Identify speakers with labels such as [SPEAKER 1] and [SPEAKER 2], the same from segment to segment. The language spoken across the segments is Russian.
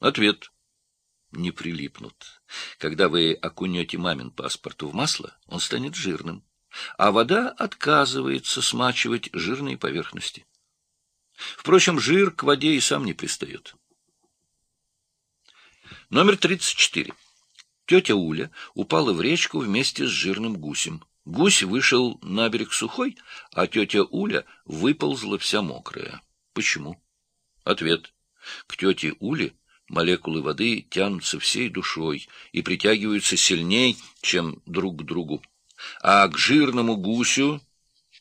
[SPEAKER 1] Ответ. Не прилипнут. Когда вы окунете мамин паспорт в масло, он станет жирным, а вода отказывается смачивать жирные поверхности. Впрочем, жир к воде и сам не пристает. Номер 34. Тетя Уля упала в речку вместе с жирным гусем. Гусь вышел на берег сухой, а тетя Уля выползла вся мокрая. Почему? Ответ. К тете Уле молекулы воды тянутся всей душой и притягиваются сильней, чем друг к другу. А к жирному гусю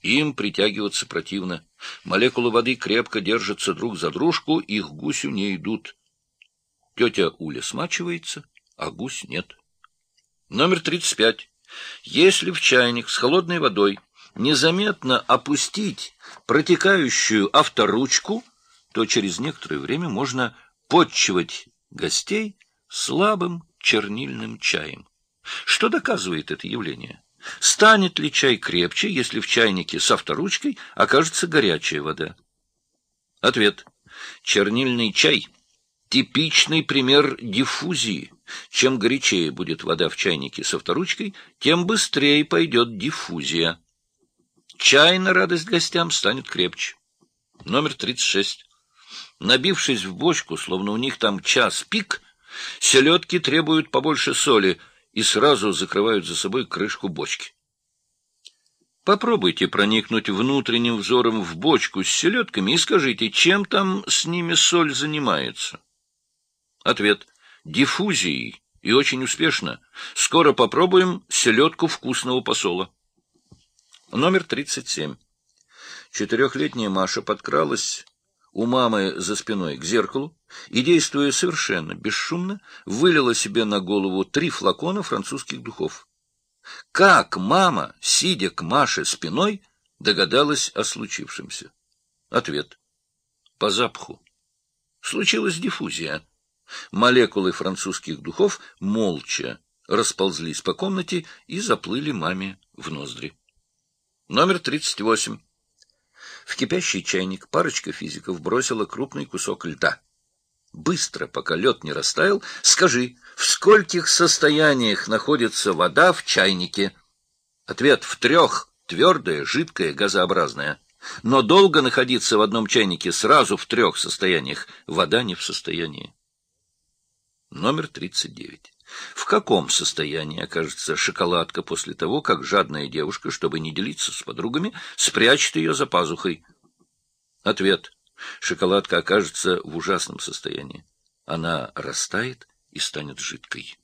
[SPEAKER 1] им притягиваться противно. Молекулы воды крепко держатся друг за дружку, их гусю не идут. Тетя Уля смачивается, а гусь нет. Номер 35. Если в чайник с холодной водой незаметно опустить протекающую авторучку, то через некоторое время можно подчивать гостей слабым чернильным чаем. Что доказывает это явление? Станет ли чай крепче, если в чайнике с авторучкой окажется горячая вода? Ответ. Чернильный чай – типичный пример диффузии. Чем горячее будет вода в чайнике с авторучкой, тем быстрее пойдет диффузия. Чай на радость гостям станет крепче. Номер 36. Набившись в бочку, словно у них там час пик, селедки требуют побольше соли и сразу закрывают за собой крышку бочки. Попробуйте проникнуть внутренним взором в бочку с селедками и скажите, чем там с ними соль занимается. Ответ. Диффузией. И очень успешно. Скоро попробуем селедку вкусного посола. Номер 37. Четырехлетняя Маша подкралась у мамы за спиной к зеркалу и, действуя совершенно бесшумно, вылила себе на голову три флакона французских духов. Как мама, сидя к Маше спиной, догадалась о случившемся? Ответ. По запаху. Случилась диффузия. Молекулы французских духов молча расползлись по комнате и заплыли маме в ноздри. Номер 38. В кипящий чайник парочка физиков бросила крупный кусок льда. Быстро, пока лед не растаял, скажи, в скольких состояниях находится вода в чайнике? Ответ — в трех, твердая, жидкая, газообразная. Но долго находиться в одном чайнике сразу в трех состояниях вода не в состоянии. Номер 39. В каком состоянии окажется шоколадка после того, как жадная девушка, чтобы не делиться с подругами, спрячет ее за пазухой? Ответ. Шоколадка окажется в ужасном состоянии. Она растает и станет жидкой.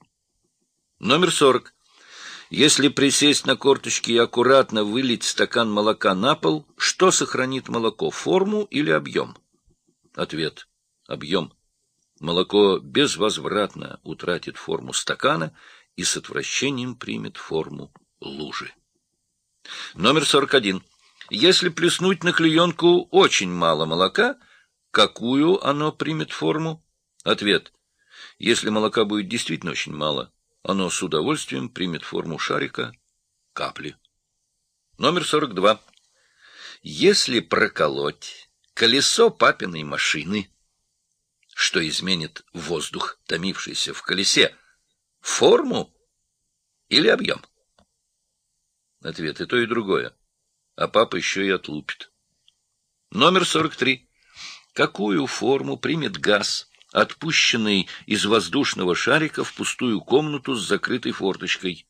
[SPEAKER 1] Номер 40. Если присесть на корточки и аккуратно вылить стакан молока на пол, что сохранит молоко, форму или объем? Ответ. Объем. Молоко безвозвратно утратит форму стакана и с отвращением примет форму лужи. Номер 41. Если плеснуть на клеенку очень мало молока, какую оно примет форму? Ответ. Если молока будет действительно очень мало, оно с удовольствием примет форму шарика, капли. Номер 42. Если проколоть колесо папиной машины, что изменит воздух, томившийся в колесе, форму или объем? Ответ и то, и другое. А папа еще и отлупит. Номер 43. Какую форму примет газ, отпущенный из воздушного шарика в пустую комнату с закрытой форточкой?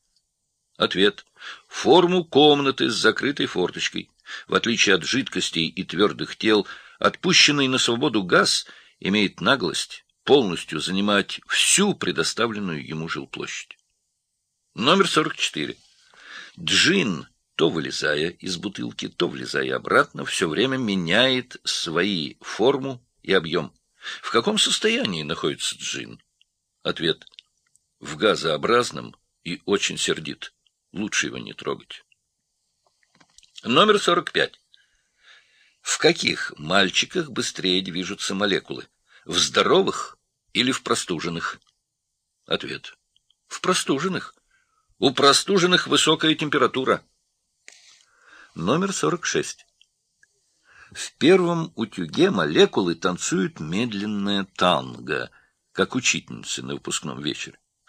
[SPEAKER 1] Ответ. Форму комнаты с закрытой форточкой. В отличие от жидкостей и твердых тел, отпущенный на свободу газ — имеет наглость полностью занимать всю предоставленную ему жилплощадь. Номер 44. Джин, то вылезая из бутылки, то влезая обратно, все время меняет свои форму и объем. В каком состоянии находится джин? Ответ. В газообразном и очень сердит. Лучше его не трогать. Номер 45. В каких мальчиках быстрее движутся молекулы? В здоровых или в простуженных? Ответ. В простуженных. У простуженных высокая температура. Номер 46. В первом утюге молекулы танцуют медленное танго. как учительницы на выпускном вечере.